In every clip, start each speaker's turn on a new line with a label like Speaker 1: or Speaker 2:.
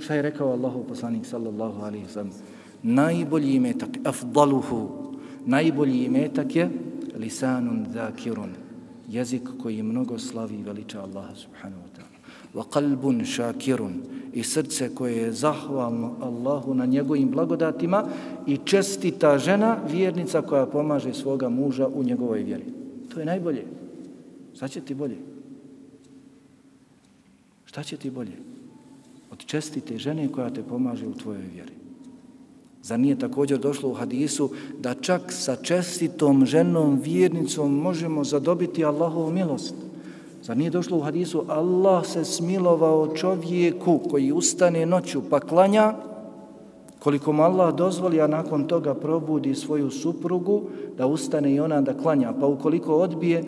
Speaker 1: Šta je rekao Allahu poslanik sallallahu alaihi wa sallam? Najbolji imetak, afdaluhu, najbolji imetak je lisanun zakirun, jezik koji mnogo slavi i veliča Allaha subhanahu wa ta'ala. Wa qalbun shakirun, i srce koje je zahvalno Allahu na njegovim blagodatima i čestita žena, vjernica koja pomaže svoga muža u njegovoj vjeri. To je najbolje. Šta će ti bolje? Šta će ti bolje? Od čestite žene koja te pomaže u tvojoj vjeri. Za nije također došlo u hadisu da čak sa čestitom ženom, vjernicom možemo zadobiti Allahovu milost. Zar nije došlo u hadisu Allah se smilovao čovjeku koji ustane noću pa klanja koliko mu Allah dozvoli, a nakon toga probudi svoju suprugu da ustane i ona da klanja. Pa ukoliko odbije,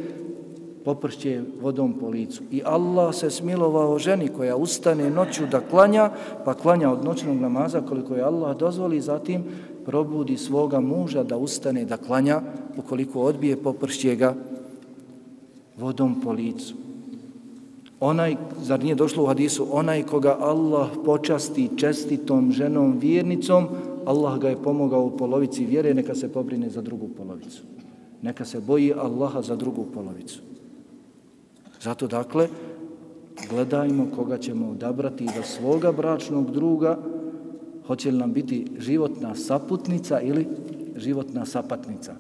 Speaker 1: popršće vodom po licu. I Allah se smilovao ženi koja ustane noću da klanja, pa klanja od noćnog namaza koliko je Allah dozvoli, zatim probudi svoga muža da ustane da klanja, ukoliko odbije, popršće ga vodom po licu. Onaj, zar nije došlo u hadisu, onaj koga Allah počasti čestitom ženom vjernicom, Allah ga je pomogao u polovici vjere, neka se pobrine za drugu polovicu. Neka se boji Allaha za drugu polovicu. Zato dakle, gledajmo koga ćemo odabrati za svoga bračnog druga, hoće li nam biti životna saputnica ili životna sapatnica.